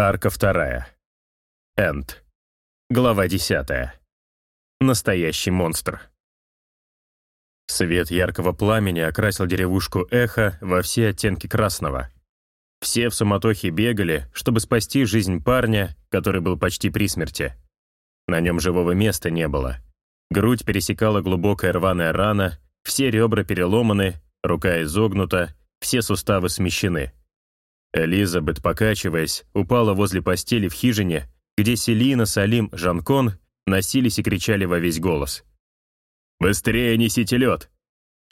Арка вторая. Энд. Глава десятая. Настоящий монстр. Свет яркого пламени окрасил деревушку Эхо во все оттенки красного. Все в суматохе бегали, чтобы спасти жизнь парня, который был почти при смерти. На нем живого места не было. Грудь пересекала глубокая рваная рана, все ребра переломаны, рука изогнута, все суставы смещены. Элизабет, покачиваясь, упала возле постели в хижине, где Селина, Салим, Жанкон носились и кричали во весь голос. «Быстрее несите лед!»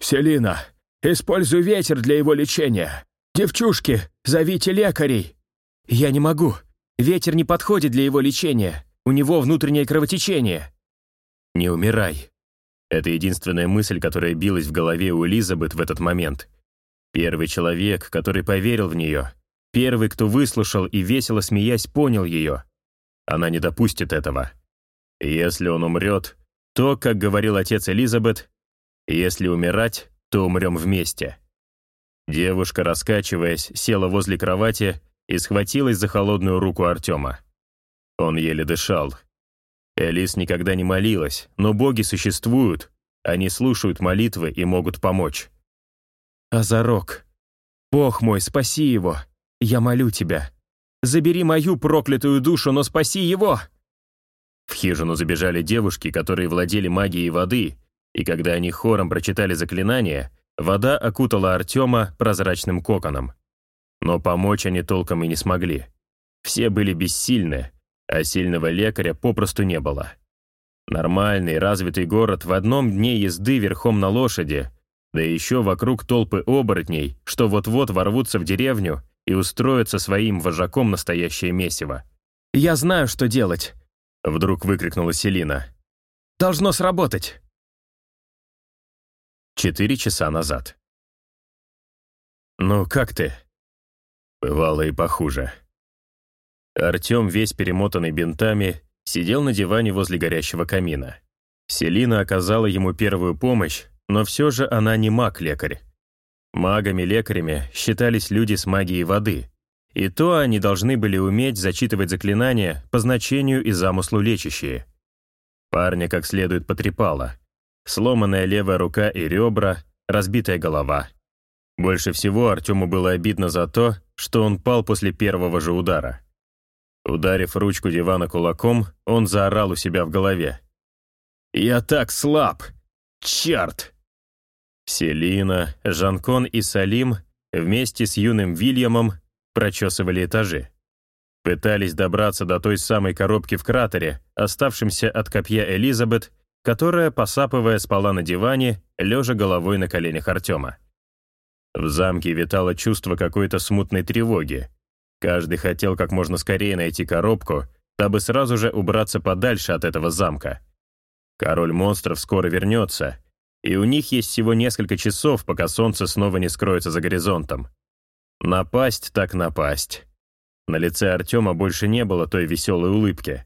«Селина, используй ветер для его лечения! Девчушки, зовите лекарей!» «Я не могу. Ветер не подходит для его лечения. У него внутреннее кровотечение». «Не умирай». Это единственная мысль, которая билась в голове у Элизабет в этот момент. Первый человек, который поверил в нее. Первый, кто выслушал и весело смеясь понял ее. Она не допустит этого. Если он умрет, то, как говорил отец Элизабет, если умирать, то умрем вместе. Девушка, раскачиваясь, села возле кровати и схватилась за холодную руку Артема. Он еле дышал. Элис никогда не молилась, но боги существуют, они слушают молитвы и могут помочь. «Азарок, Бог мой, спаси его! Я молю тебя! Забери мою проклятую душу, но спаси его!» В хижину забежали девушки, которые владели магией воды, и когда они хором прочитали заклинание, вода окутала Артема прозрачным коконом. Но помочь они толком и не смогли. Все были бессильны, а сильного лекаря попросту не было. Нормальный, развитый город в одном дне езды верхом на лошади, да еще вокруг толпы оборотней, что вот-вот ворвутся в деревню и устроят со своим вожаком настоящее месиво. «Я знаю, что делать!» Вдруг выкрикнула Селина. «Должно сработать!» Четыре часа назад. «Ну, как ты?» Бывало и похуже. Артем, весь перемотанный бинтами, сидел на диване возле горящего камина. Селина оказала ему первую помощь, но все же она не маг-лекарь. Магами-лекарями считались люди с магией воды, и то они должны были уметь зачитывать заклинания по значению и замыслу лечащие. Парня как следует потрепало. Сломанная левая рука и ребра, разбитая голова. Больше всего Артему было обидно за то, что он пал после первого же удара. Ударив ручку дивана кулаком, он заорал у себя в голове. «Я так слаб! Черт!» Селина, Жанкон и Салим вместе с юным Вильямом прочесывали этажи. Пытались добраться до той самой коробки в кратере, оставшемся от копья Элизабет, которая, посапывая, спала на диване, лежа головой на коленях Артема. В замке витало чувство какой-то смутной тревоги. Каждый хотел как можно скорее найти коробку, дабы сразу же убраться подальше от этого замка. Король монстров скоро вернется, и у них есть всего несколько часов, пока солнце снова не скроется за горизонтом. Напасть так напасть. На лице Артема больше не было той веселой улыбки.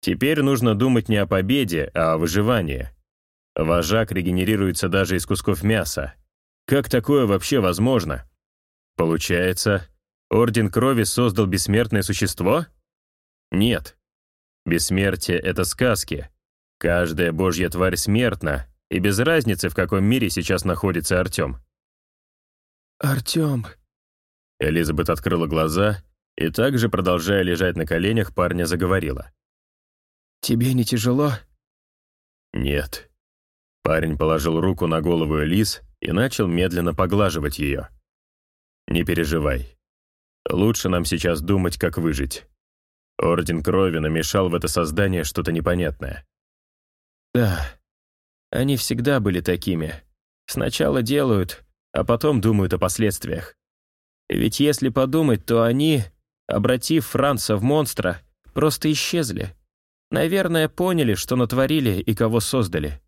Теперь нужно думать не о победе, а о выживании. Вожак регенерируется даже из кусков мяса. Как такое вообще возможно? Получается, Орден Крови создал бессмертное существо? Нет. Бессмертие — это сказки. Каждая божья тварь смертна, и без разницы, в каком мире сейчас находится Артем. «Артем», Элизабет открыла глаза и также, продолжая лежать на коленях, парня заговорила. «Тебе не тяжело?» «Нет». Парень положил руку на голову Элиз и начал медленно поглаживать ее. «Не переживай. Лучше нам сейчас думать, как выжить. Орден Крови намешал в это создание что-то непонятное». «Да, они всегда были такими. Сначала делают, а потом думают о последствиях. Ведь если подумать, то они, обратив Франца в монстра, просто исчезли. Наверное, поняли, что натворили и кого создали.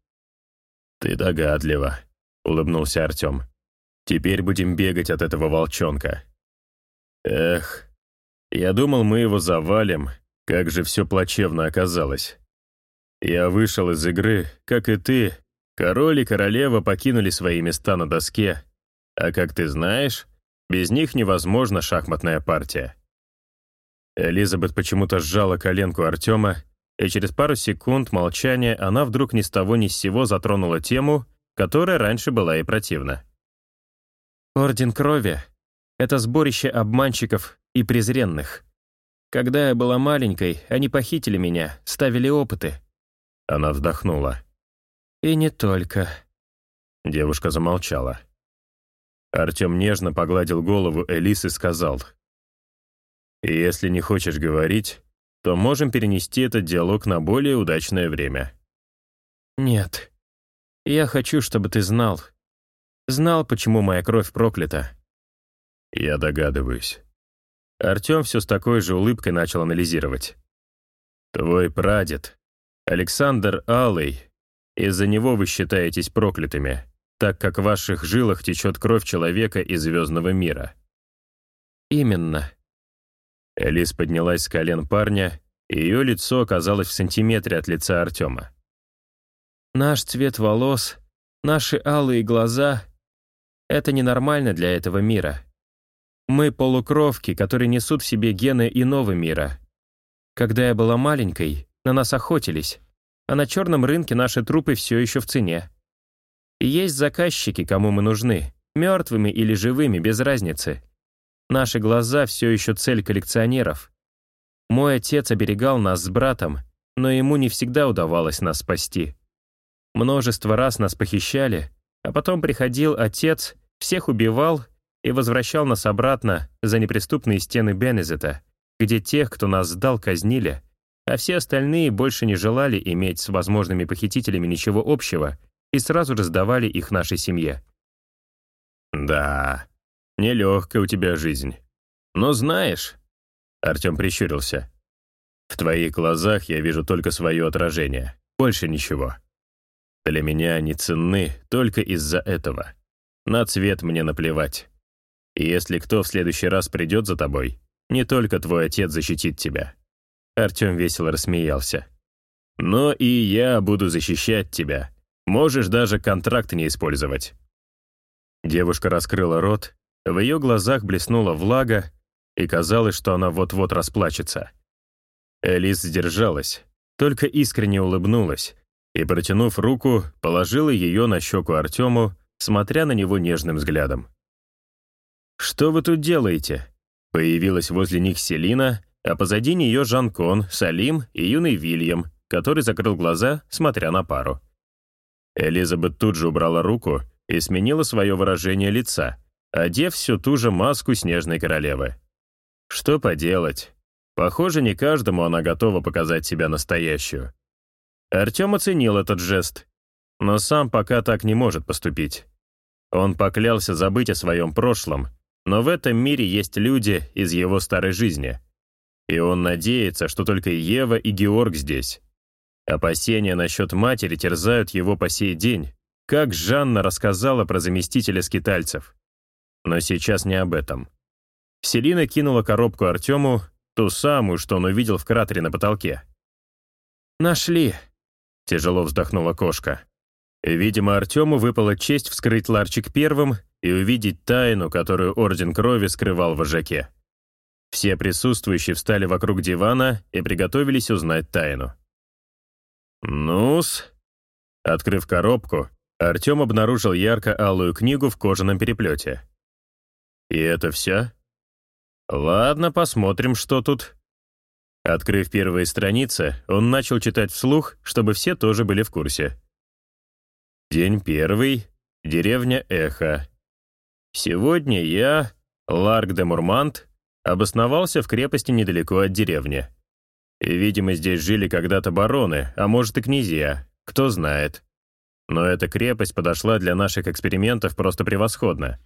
«Ты догадлива», — улыбнулся Артем. «Теперь будем бегать от этого волчонка». «Эх, я думал, мы его завалим, как же все плачевно оказалось. Я вышел из игры, как и ты. Король и королева покинули свои места на доске. А как ты знаешь, без них невозможна шахматная партия. Элизабет почему-то сжала коленку Артема, и через пару секунд молчания она вдруг ни с того ни с сего затронула тему, которая раньше была ей противна. «Орден крови — это сборище обманщиков и презренных. Когда я была маленькой, они похитили меня, ставили опыты». Она вздохнула. «И не только». Девушка замолчала. Артем нежно погладил голову Элис и сказал, «Если не хочешь говорить, то можем перенести этот диалог на более удачное время». «Нет. Я хочу, чтобы ты знал. Знал, почему моя кровь проклята». «Я догадываюсь». Артем все с такой же улыбкой начал анализировать. «Твой прадед, Александр Алый, из-за него вы считаетесь проклятыми, так как в ваших жилах течет кровь человека из звездного мира». «Именно». Элис поднялась с колен парня, и ее лицо оказалось в сантиметре от лица Артема. «Наш цвет волос, наши алые глаза — это ненормально для этого мира. Мы полукровки, которые несут в себе гены иного мира. Когда я была маленькой, на нас охотились, а на черном рынке наши трупы все еще в цене. И есть заказчики, кому мы нужны, мертвыми или живыми, без разницы. Наши глаза все еще цель коллекционеров. Мой отец оберегал нас с братом, но ему не всегда удавалось нас спасти. Множество раз нас похищали, а потом приходил отец, всех убивал и возвращал нас обратно за неприступные стены Бенезета, где тех, кто нас сдал, казнили, а все остальные больше не желали иметь с возможными похитителями ничего общего и сразу же сдавали их нашей семье. «Да, нелегкая у тебя жизнь. Но знаешь...» Артем прищурился. «В твоих глазах я вижу только свое отражение, больше ничего. Для меня они ценны только из-за этого. На цвет мне наплевать. И если кто в следующий раз придет за тобой, не только твой отец защитит тебя». Артем весело рассмеялся. «Но и я буду защищать тебя. Можешь даже контракт не использовать». Девушка раскрыла рот, в ее глазах блеснула влага, и казалось, что она вот-вот расплачется. Элис сдержалась, только искренне улыбнулась и, протянув руку, положила ее на щеку Артему, смотря на него нежным взглядом. «Что вы тут делаете?» Появилась возле них Селина, а позади нее Жан-Кон, Салим и юный Вильям, который закрыл глаза, смотря на пару. Элизабет тут же убрала руку и сменила свое выражение лица, одев всю ту же маску снежной королевы. Что поделать? Похоже, не каждому она готова показать себя настоящую. Артем оценил этот жест, но сам пока так не может поступить. Он поклялся забыть о своем прошлом но в этом мире есть люди из его старой жизни. И он надеется, что только Ева и Георг здесь. Опасения насчет матери терзают его по сей день, как Жанна рассказала про заместителя скитальцев. Но сейчас не об этом. Селина кинула коробку Артему, ту самую, что он увидел в кратере на потолке. «Нашли», — тяжело вздохнула кошка. Видимо, Артему выпала честь вскрыть ларчик первым и увидеть тайну, которую Орден Крови скрывал в вожаке. Все присутствующие встали вокруг дивана и приготовились узнать тайну. «Ну-с...» Открыв коробку, Артем обнаружил ярко-алую книгу в кожаном переплете. «И это все?» «Ладно, посмотрим, что тут». Открыв первые страницы, он начал читать вслух, чтобы все тоже были в курсе. День первый. Деревня Эхо. Сегодня я, Ларк де Мурмант, обосновался в крепости недалеко от деревни. Видимо, здесь жили когда-то бароны, а может и князья, кто знает. Но эта крепость подошла для наших экспериментов просто превосходно.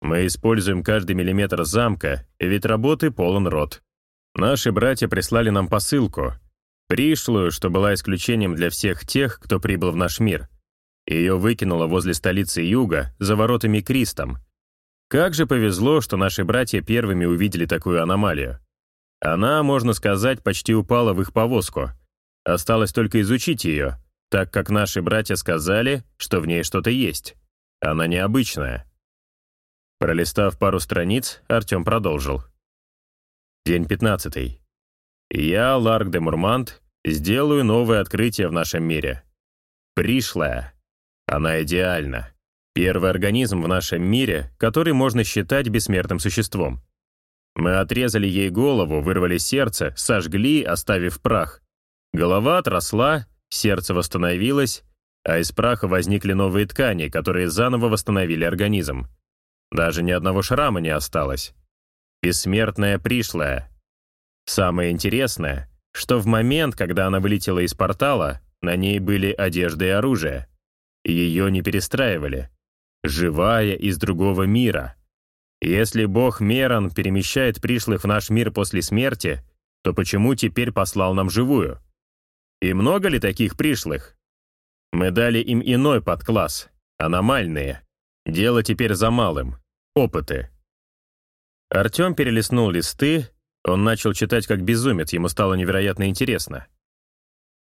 Мы используем каждый миллиметр замка, ведь работы полон рот. Наши братья прислали нам посылку, пришлую, что была исключением для всех тех, кто прибыл в наш мир. Ее выкинуло возле столицы Юга, за воротами Кристом, как же повезло, что наши братья первыми увидели такую аномалию. Она, можно сказать, почти упала в их повозку. Осталось только изучить ее, так как наши братья сказали, что в ней что-то есть. Она необычная. Пролистав пару страниц, Артем продолжил. День 15. Я, Ларк де Мурмант, сделаю новое открытие в нашем мире. Пришлая. Она идеальна. Первый организм в нашем мире, который можно считать бессмертным существом. Мы отрезали ей голову, вырвали сердце, сожгли, оставив прах. Голова отросла, сердце восстановилось, а из праха возникли новые ткани, которые заново восстановили организм. Даже ни одного шрама не осталось. Бессмертная пришлая. Самое интересное, что в момент, когда она вылетела из портала, на ней были одежда и оружие. Ее не перестраивали. Живая из другого мира. Если бог Меран перемещает пришлых в наш мир после смерти, то почему теперь послал нам живую? И много ли таких пришлых? Мы дали им иной подкласс, аномальные. Дело теперь за малым. Опыты. Артем перелистнул листы, он начал читать как безумец, ему стало невероятно интересно.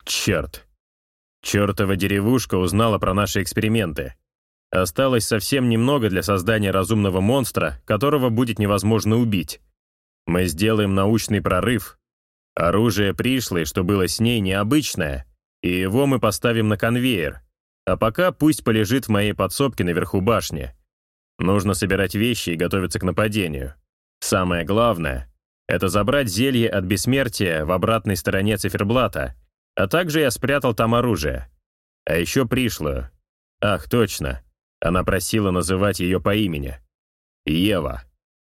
Черт. Чертова деревушка узнала про наши эксперименты. Осталось совсем немного для создания разумного монстра, которого будет невозможно убить. Мы сделаем научный прорыв. Оружие пришлое, что было с ней, необычное, и его мы поставим на конвейер. А пока пусть полежит в моей подсобке наверху башни. Нужно собирать вещи и готовиться к нападению. Самое главное — это забрать зелье от бессмертия в обратной стороне циферблата, а также я спрятал там оружие. А еще пришлую. Ах, точно. Она просила называть ее по имени. Ева.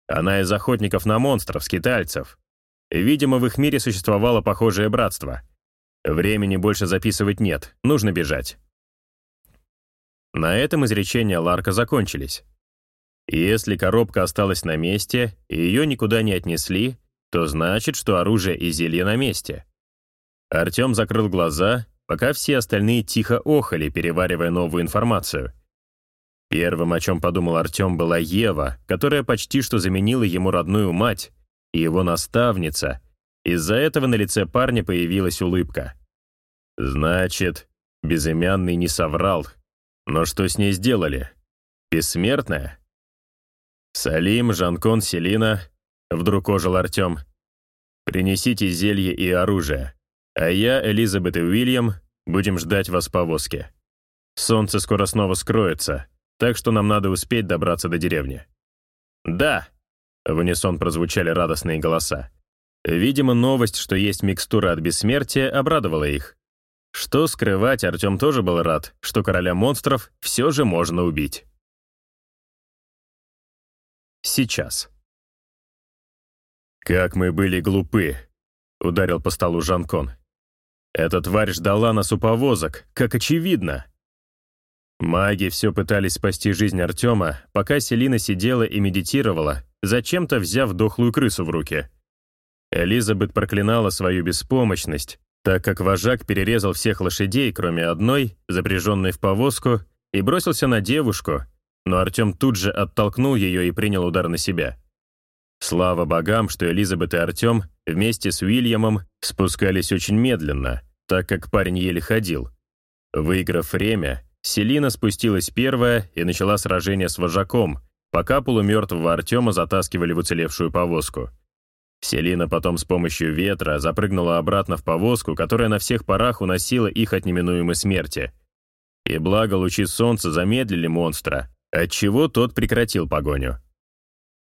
Она из охотников на монстров, скитальцев. Видимо, в их мире существовало похожее братство. Времени больше записывать нет, нужно бежать. На этом изречения Ларка закончились. Если коробка осталась на месте и ее никуда не отнесли, то значит, что оружие и зелье на месте. Артем закрыл глаза, пока все остальные тихо охали, переваривая новую информацию. Первым, о чем подумал Артем, была Ева, которая почти что заменила ему родную мать, и его наставница. Из-за этого на лице парня появилась улыбка. Значит, безымянный не соврал. Но что с ней сделали? Бессмертная? «Салим, Жанкон, Селина», — вдруг ожил Артем. «Принесите зелье и оружие, а я, Элизабет и Уильям, будем ждать вас в повозке. Солнце скоро снова скроется, так что нам надо успеть добраться до деревни». «Да!» — в унисон прозвучали радостные голоса. Видимо, новость, что есть микстура от бессмертия, обрадовала их. Что скрывать, Артем тоже был рад, что короля монстров все же можно убить сейчас. «Как мы были глупы!» — ударил по столу Жанкон. «Эта тварь ждала нас у повозок, как очевидно!» Маги все пытались спасти жизнь Артема, пока Селина сидела и медитировала, зачем-то взяв дохлую крысу в руки. Элизабет проклинала свою беспомощность, так как вожак перерезал всех лошадей, кроме одной, запряженной в повозку, и бросился на девушку, но Артем тут же оттолкнул ее и принял удар на себя. Слава богам, что Элизабет и Артем вместе с Уильямом спускались очень медленно, так как парень еле ходил. Выиграв время, Селина спустилась первая и начала сражение с вожаком, пока полумертвого Артема затаскивали в уцелевшую повозку. Селина потом с помощью ветра запрыгнула обратно в повозку, которая на всех парах уносила их от неминуемой смерти. И благо лучи солнца замедлили монстра, отчего тот прекратил погоню.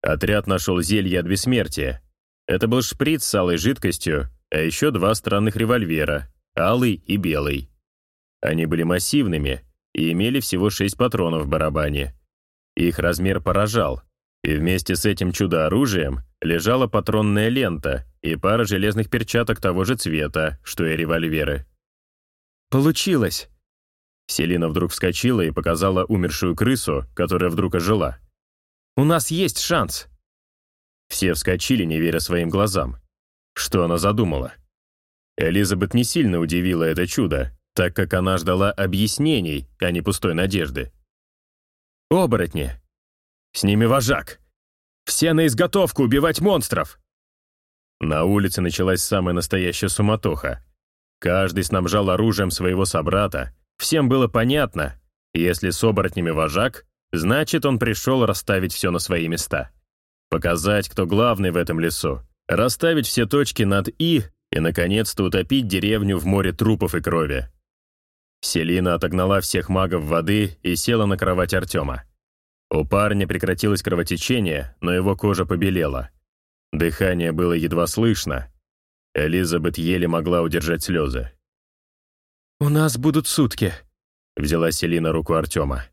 Отряд нашел зелье от бессмертия. Это был шприц с алой жидкостью, а еще два странных револьвера, алый и белый. Они были массивными и имели всего шесть патронов в барабане. Их размер поражал, и вместе с этим чудо-оружием лежала патронная лента и пара железных перчаток того же цвета, что и револьверы. «Получилось!» Селина вдруг вскочила и показала умершую крысу, которая вдруг ожила. «У нас есть шанс!» Все вскочили, не веря своим глазам. Что она задумала? Элизабет не сильно удивила это чудо, так как она ждала объяснений, а не пустой надежды. «Оборотни! С ними вожак! Все на изготовку убивать монстров!» На улице началась самая настоящая суматоха. Каждый снабжал оружием своего собрата, Всем было понятно, если с оборотнями вожак, значит, он пришел расставить все на свои места. Показать, кто главный в этом лесу, расставить все точки над «и» и, наконец-то, утопить деревню в море трупов и крови. Селина отогнала всех магов воды и села на кровать Артема. У парня прекратилось кровотечение, но его кожа побелела. Дыхание было едва слышно. Элизабет еле могла удержать слезы. «У нас будут сутки», — взяла Селина руку Артема.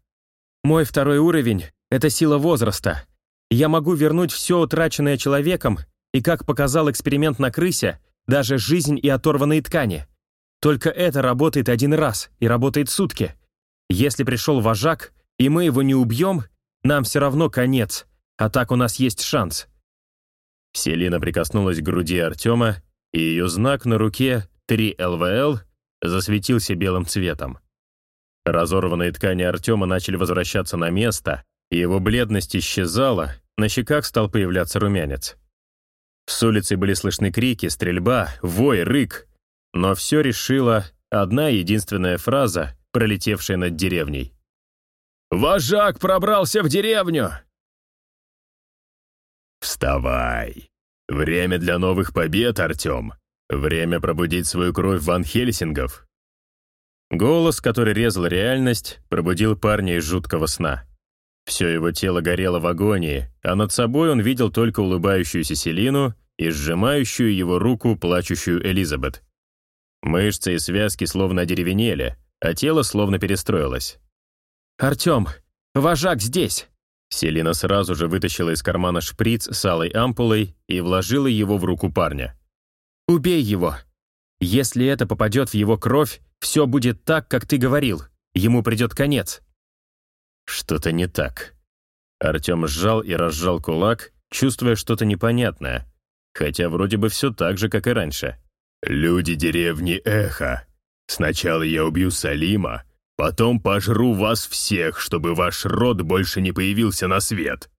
«Мой второй уровень — это сила возраста. Я могу вернуть все утраченное человеком, и, как показал эксперимент на крысе, даже жизнь и оторванные ткани. Только это работает один раз и работает сутки. Если пришел вожак, и мы его не убьем, нам все равно конец, а так у нас есть шанс». Селина прикоснулась к груди Артема, и ее знак на руке 3 ЛВЛ засветился белым цветом. Разорванные ткани Артема начали возвращаться на место, и его бледность исчезала, на щеках стал появляться румянец. С улицы были слышны крики, стрельба, вой, рык. Но все решила одна единственная фраза, пролетевшая над деревней. «Вожак пробрался в деревню!» «Вставай! Время для новых побед, Артем! Время пробудить свою кровь Ван Хельсингов!» Голос, который резал реальность, пробудил парня из жуткого сна. Все его тело горело в агонии, а над собой он видел только улыбающуюся Селину и сжимающую его руку плачущую Элизабет. Мышцы и связки словно одеревенели, а тело словно перестроилось. «Артем, вожак здесь!» Селина сразу же вытащила из кармана шприц с алой ампулой и вложила его в руку парня. «Убей его! Если это попадет в его кровь, все будет так, как ты говорил. Ему придет конец». Что-то не так. Артем сжал и разжал кулак, чувствуя что-то непонятное, хотя вроде бы все так же, как и раньше. «Люди деревни Эхо. Сначала я убью Салима, потом пожру вас всех, чтобы ваш род больше не появился на свет».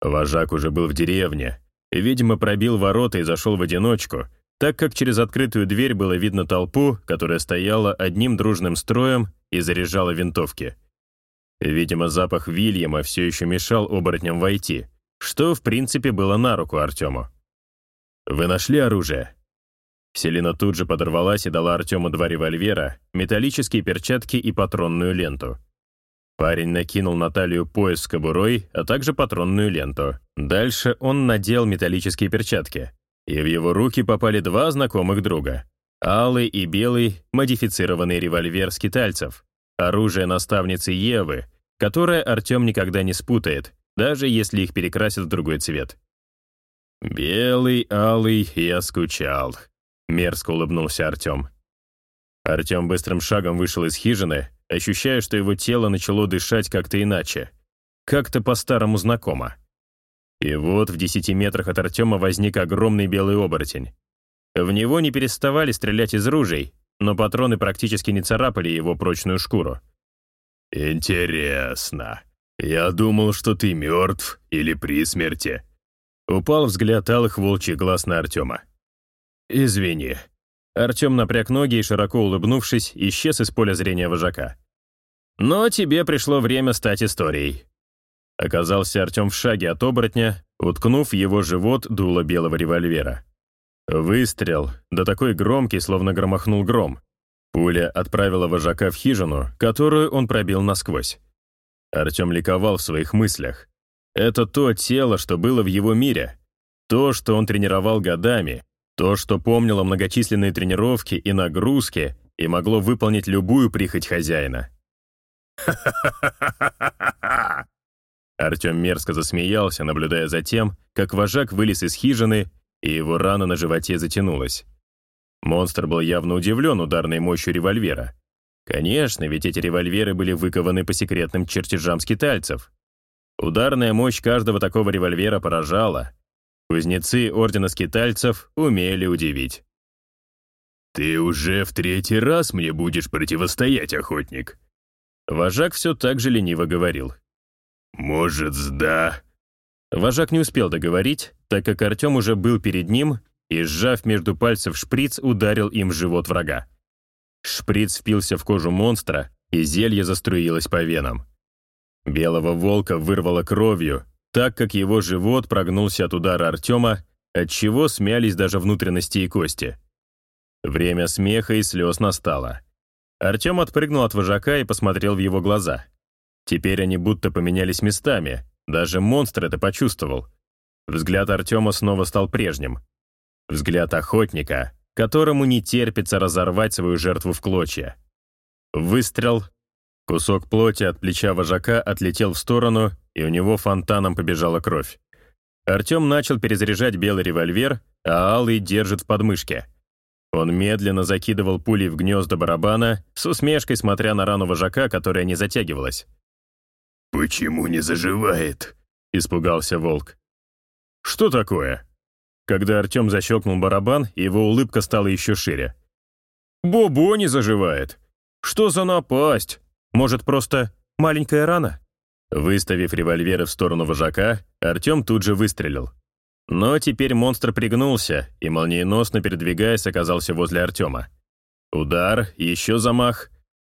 Вожак уже был в деревне, видимо, пробил ворота и зашел в одиночку, так как через открытую дверь было видно толпу, которая стояла одним дружным строем и заряжала винтовки. Видимо, запах Вильяма все еще мешал оборотням войти, что, в принципе, было на руку Артему. «Вы нашли оружие?» Селина тут же подорвалась и дала Артему два револьвера, металлические перчатки и патронную ленту. Парень накинул на талию пояс с кобурой, а также патронную ленту. Дальше он надел металлические перчатки, и в его руки попали два знакомых друга. Алый и белый модифицированный револьвер скитальцев, оружие наставницы Евы, которое Артем никогда не спутает, даже если их перекрасят в другой цвет. «Белый, алый, я скучал», — мерзко улыбнулся Артем. Артем быстрым шагом вышел из хижины, ощущая, что его тело начало дышать как-то иначе, как-то по-старому знакомо. И вот в десяти метрах от Артема возник огромный белый оборотень. В него не переставали стрелять из ружей, но патроны практически не царапали его прочную шкуру. «Интересно. Я думал, что ты мертв или при смерти», Упал взгляд алых волчьих глаз на Артема. «Извини». Артем напряг ноги и, широко улыбнувшись, исчез из поля зрения вожака. «Но тебе пришло время стать историей». Оказался Артем в шаге от оборотня, уткнув его живот дуло белого револьвера. Выстрел, да такой громкий, словно громохнул гром. Пуля отправила вожака в хижину, которую он пробил насквозь. Артем ликовал в своих мыслях. Это то тело, что было в его мире. То, что он тренировал годами. То, что помнило многочисленные тренировки и нагрузки и могло выполнить любую прихоть хозяина. Артем мерзко засмеялся, наблюдая за тем, как вожак вылез из хижины, и его рана на животе затянулась. Монстр был явно удивлен ударной мощью револьвера. Конечно, ведь эти револьверы были выкованы по секретным чертежам скитальцев. Ударная мощь каждого такого револьвера поражала. Кузнецы Ордена Скитальцев умели удивить. «Ты уже в третий раз мне будешь противостоять, охотник?» Вожак все так же лениво говорил. «Может, сда?» Вожак не успел договорить, так как Артем уже был перед ним и, сжав между пальцев шприц, ударил им в живот врага. Шприц впился в кожу монстра, и зелье заструилось по венам. Белого волка вырвало кровью, так как его живот прогнулся от удара Артема, отчего смялись даже внутренности и кости. Время смеха и слез настало. Артем отпрыгнул от вожака и посмотрел в его глаза. Теперь они будто поменялись местами, даже монстр это почувствовал. Взгляд Артема снова стал прежним. Взгляд охотника, которому не терпится разорвать свою жертву в клочья. Выстрел. Кусок плоти от плеча вожака отлетел в сторону, и у него фонтаном побежала кровь. Артем начал перезаряжать белый револьвер, а алый держит в подмышке. Он медленно закидывал пули в гнезда барабана, с усмешкой смотря на рану вожака, которая не затягивалась. «Почему не заживает?» — испугался волк. «Что такое?» Когда Артем защелкнул барабан, его улыбка стала еще шире. «Бобо не заживает. Что за напасть? Может, просто маленькая рана?» Выставив револьверы в сторону вожака, Артем тут же выстрелил. Но теперь монстр пригнулся и, молниеносно передвигаясь, оказался возле Артема. Удар, еще замах.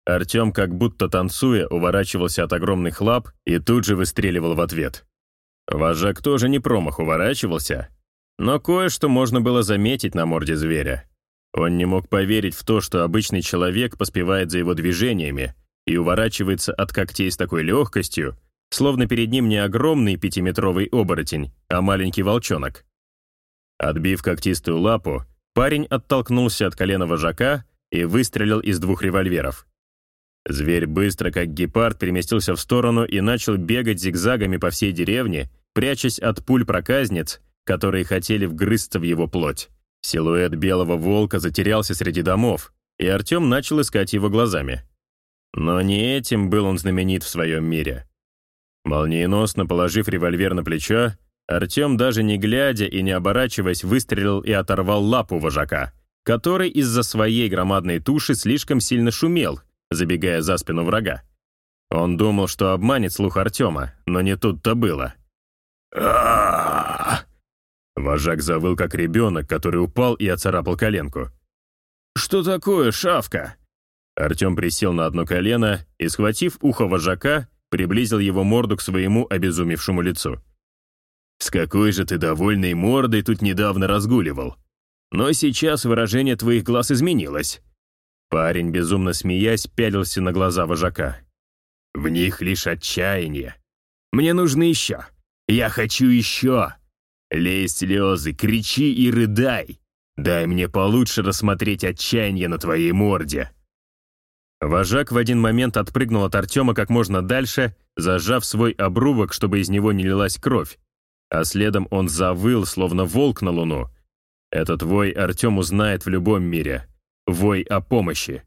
Артем, как будто танцуя, уворачивался от огромных лап и тут же выстреливал в ответ. Вожак тоже не промах уворачивался, но кое-что можно было заметить на морде зверя. Он не мог поверить в то, что обычный человек поспевает за его движениями и уворачивается от когтей с такой легкостью, словно перед ним не огромный пятиметровый оборотень, а маленький волчонок. Отбив когтистую лапу, парень оттолкнулся от колена вожака и выстрелил из двух револьверов. Зверь быстро, как гепард, переместился в сторону и начал бегать зигзагами по всей деревне, прячась от пуль проказниц, которые хотели вгрызться в его плоть. Силуэт белого волка затерялся среди домов, и Артем начал искать его глазами. Но не этим был он знаменит в своем мире. Молниеносно положив револьвер на плечо, Артем, даже не глядя и не оборачиваясь, выстрелил и оторвал лапу вожака, который из-за своей громадной туши слишком сильно шумел, забегая за спину врага. Он думал, что обманет слух Артема, но не тут-то было. Вожак завыл, как ребенок, который упал и оцарапал коленку. «Что такое, шавка?» Артем присел на одно колено и, схватив ухо вожака, приблизил его морду к своему обезумевшему лицу. «С какой же ты довольной мордой тут недавно разгуливал? Но сейчас выражение твоих глаз изменилось. Парень, безумно смеясь, пялился на глаза вожака. «В них лишь отчаяние. Мне нужно еще. Я хочу еще. Лей слезы, кричи и рыдай. Дай мне получше рассмотреть отчаяние на твоей морде». Вожак в один момент отпрыгнул от Артема как можно дальше, зажав свой обрубок, чтобы из него не лилась кровь. А следом он завыл, словно волк на луну. Этот вой Артем узнает в любом мире вой о помощи.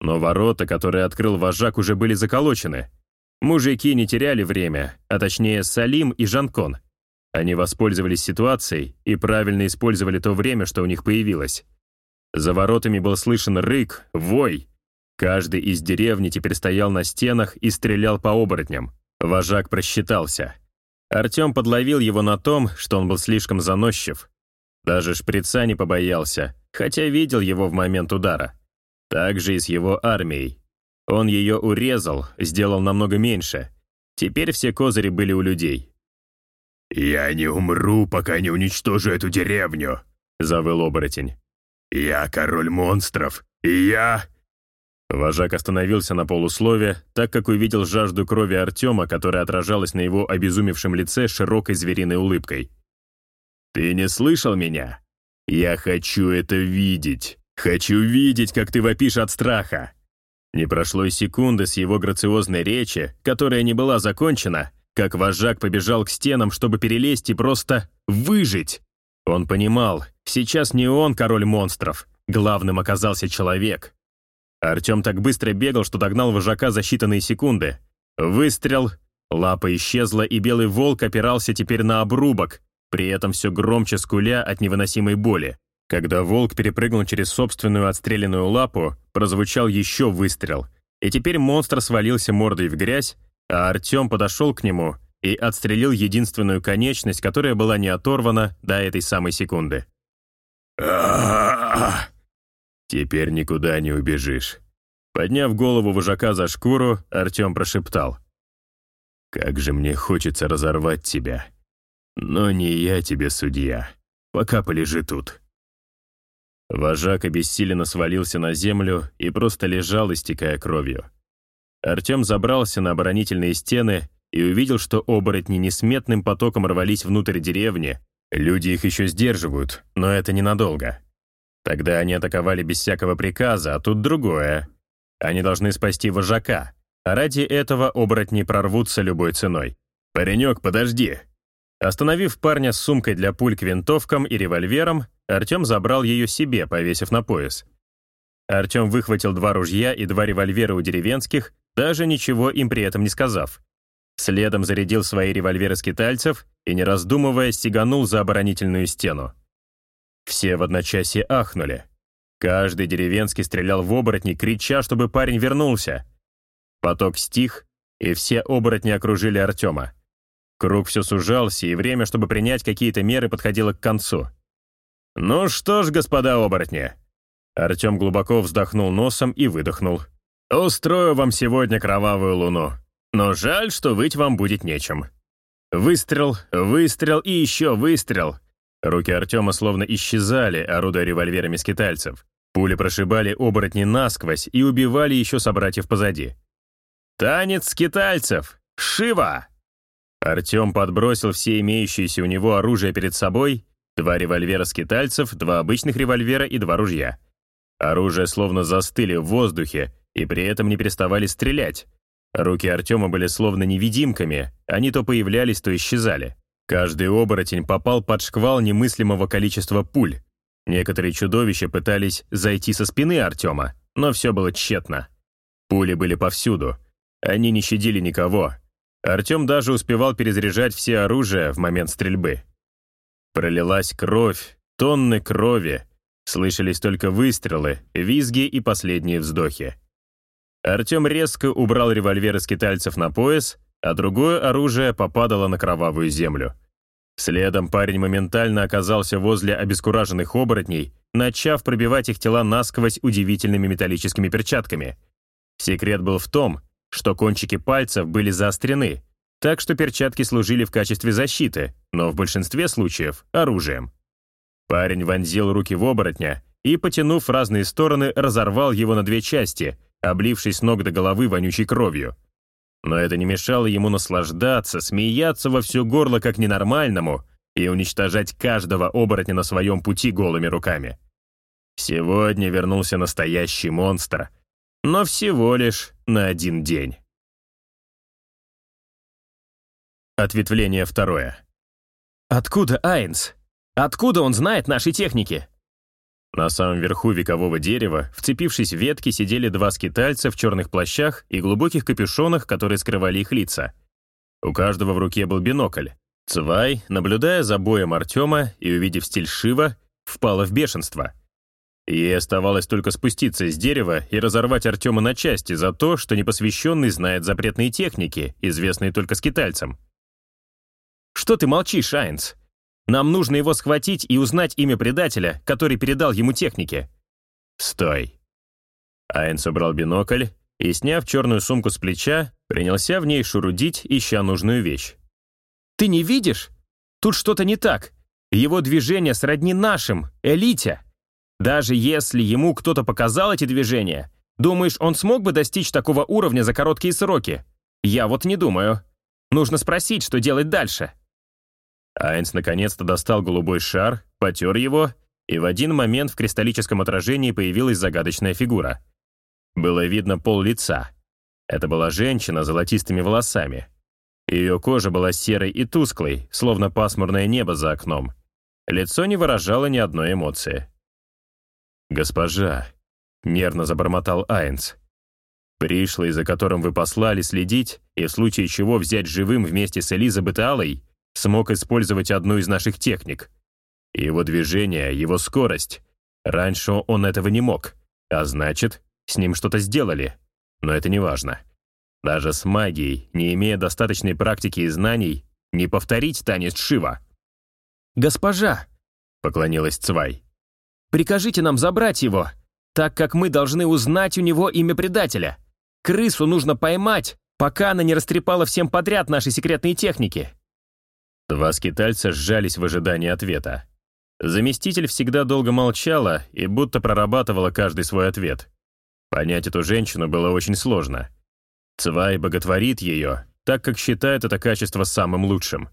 Но ворота, которые открыл вожак, уже были заколочены. Мужики не теряли время, а точнее Салим и Жанкон. Они воспользовались ситуацией и правильно использовали то время, что у них появилось. За воротами был слышен рык, вой. Каждый из деревни теперь стоял на стенах и стрелял по оборотням. Вожак просчитался. Артем подловил его на том, что он был слишком заносчив. Даже шприца не побоялся, хотя видел его в момент удара. Так же и с его армией. Он ее урезал, сделал намного меньше. Теперь все козыри были у людей. «Я не умру, пока не уничтожу эту деревню», — завыл оборотень. «Я король монстров, и я...» Вожак остановился на полуслове, так как увидел жажду крови Артема, которая отражалась на его обезумевшем лице широкой звериной улыбкой. «Ты не слышал меня? Я хочу это видеть. Хочу видеть, как ты вопишь от страха». Не прошло и секунды с его грациозной речи, которая не была закончена, как вожак побежал к стенам, чтобы перелезть и просто выжить. Он понимал, сейчас не он король монстров, главным оказался человек. Артем так быстро бегал, что догнал вожака за считанные секунды. Выстрел, лапа исчезла, и белый волк опирался теперь на обрубок, при этом все громче скуля от невыносимой боли. Когда волк перепрыгнул через собственную отстрелянную лапу, прозвучал еще выстрел, и теперь монстр свалился мордой в грязь, а Артем подошел к нему и отстрелил единственную конечность, которая была не оторвана до этой самой секунды. «Теперь никуда не убежишь». Подняв голову вожака за шкуру, Артем прошептал. «Как же мне хочется разорвать тебя. Но не я тебе судья. пока полежи тут». Вожак обессиленно свалился на землю и просто лежал, истекая кровью. Артем забрался на оборонительные стены и увидел, что оборотни несметным потоком рвались внутрь деревни. Люди их еще сдерживают, но это ненадолго. Тогда они атаковали без всякого приказа, а тут другое. Они должны спасти вожака, а ради этого оборотни прорвутся любой ценой. «Паренек, подожди!» Остановив парня с сумкой для пуль к винтовкам и револьвером, Артем забрал ее себе, повесив на пояс. Артем выхватил два ружья и два револьвера у деревенских, даже ничего им при этом не сказав. Следом зарядил свои револьверы скитальцев и, не раздумывая, стеганул за оборонительную стену. Все в одночасье ахнули. Каждый деревенский стрелял в оборотни, крича, чтобы парень вернулся. Поток стих, и все оборотни окружили Артема. Круг все сужался, и время, чтобы принять какие-то меры, подходило к концу. «Ну что ж, господа оборотни!» Артем глубоко вздохнул носом и выдохнул. «Устрою вам сегодня кровавую луну. Но жаль, что выть вам будет нечем». Выстрел, выстрел и еще выстрел. Руки Артема словно исчезали, орудуя револьверами скитальцев. Пули прошибали оборотни насквозь и убивали еще собратьев позади. «Танец скитальцев! Шива!» Артем подбросил все имеющиеся у него оружие перед собой, два револьвера скитальцев, два обычных револьвера и два ружья. Оружие словно застыли в воздухе и при этом не переставали стрелять. Руки Артема были словно невидимками, они то появлялись, то исчезали. Каждый оборотень попал под шквал немыслимого количества пуль. Некоторые чудовища пытались зайти со спины Артема, но все было тщетно. Пули были повсюду. Они не щадили никого, Артем даже успевал перезаряжать все оружия в момент стрельбы. Пролилась кровь, тонны крови, слышались только выстрелы, визги и последние вздохи. Артем резко убрал револьверы скитальцев на пояс, а другое оружие попадало на кровавую землю. Следом парень моментально оказался возле обескураженных оборотней, начав пробивать их тела насквозь удивительными металлическими перчатками. Секрет был в том, что кончики пальцев были заострены, так что перчатки служили в качестве защиты, но в большинстве случаев — оружием. Парень вонзил руки в оборотня и, потянув разные стороны, разорвал его на две части, облившись ног до головы вонючей кровью. Но это не мешало ему наслаждаться, смеяться во все горло как ненормальному и уничтожать каждого оборотня на своем пути голыми руками. Сегодня вернулся настоящий монстр — но всего лишь на один день. Ответвление второе. «Откуда Айнс? Откуда он знает наши техники?» На самом верху векового дерева, вцепившись в ветки, сидели два скитальца в черных плащах и глубоких капюшонах, которые скрывали их лица. У каждого в руке был бинокль. Цвай, наблюдая за боем Артема и увидев стиль Шива, впала в бешенство. Ей оставалось только спуститься с дерева и разорвать Артема на части за то, что непосвященный знает запретные техники, известные только скитальцам. «Что ты молчишь, Айнс? Нам нужно его схватить и узнать имя предателя, который передал ему техники». «Стой!» Айнс убрал бинокль и, сняв черную сумку с плеча, принялся в ней шурудить, ища нужную вещь. «Ты не видишь? Тут что-то не так. Его движение сродни нашим, элите». Даже если ему кто-то показал эти движения, думаешь, он смог бы достичь такого уровня за короткие сроки? Я вот не думаю. Нужно спросить, что делать дальше. Айнс наконец-то достал голубой шар, потер его, и в один момент в кристаллическом отражении появилась загадочная фигура. Было видно пол лица. Это была женщина с золотистыми волосами. Ее кожа была серой и тусклой, словно пасмурное небо за окном. Лицо не выражало ни одной эмоции. «Госпожа», — нервно забормотал Айнс, «пришлый, за которым вы послали следить, и в случае чего взять живым вместе с Элизабет Аллой, смог использовать одну из наших техник. Его движение, его скорость. Раньше он этого не мог, а значит, с ним что-то сделали. Но это не важно. Даже с магией, не имея достаточной практики и знаний, не повторить танец Шива». «Госпожа», — поклонилась Цвай, Прикажите нам забрать его, так как мы должны узнать у него имя предателя. Крысу нужно поймать, пока она не растрепала всем подряд наши секретные техники». Два скитальца сжались в ожидании ответа. Заместитель всегда долго молчала и будто прорабатывала каждый свой ответ. Понять эту женщину было очень сложно. Цвай боготворит ее, так как считает это качество самым лучшим.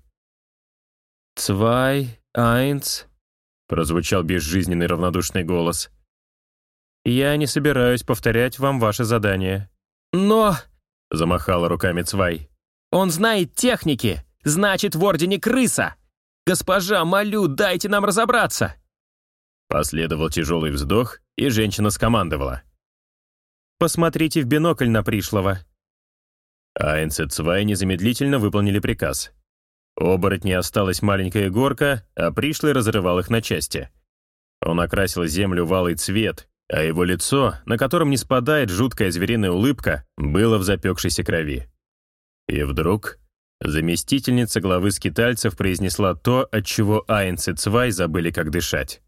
«Цвай, айнц», — прозвучал безжизненный равнодушный голос. «Я не собираюсь повторять вам ваше задание». «Но...» — замахала руками Цвай. «Он знает техники, значит, в Ордене крыса! Госпожа, молю, дайте нам разобраться!» Последовал тяжелый вздох, и женщина скомандовала. «Посмотрите в бинокль на пришлого». Айнс и Цвай незамедлительно выполнили приказ. Оборотни осталась маленькая горка, а пришлый разрывал их на части. Он окрасил землю в алый цвет, а его лицо, на котором не спадает жуткая звериная улыбка, было в запекшейся крови. И вдруг заместительница главы скитальцев произнесла то, от чего Айнс и Цвай забыли, как дышать.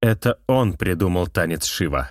Это он придумал танец Шива.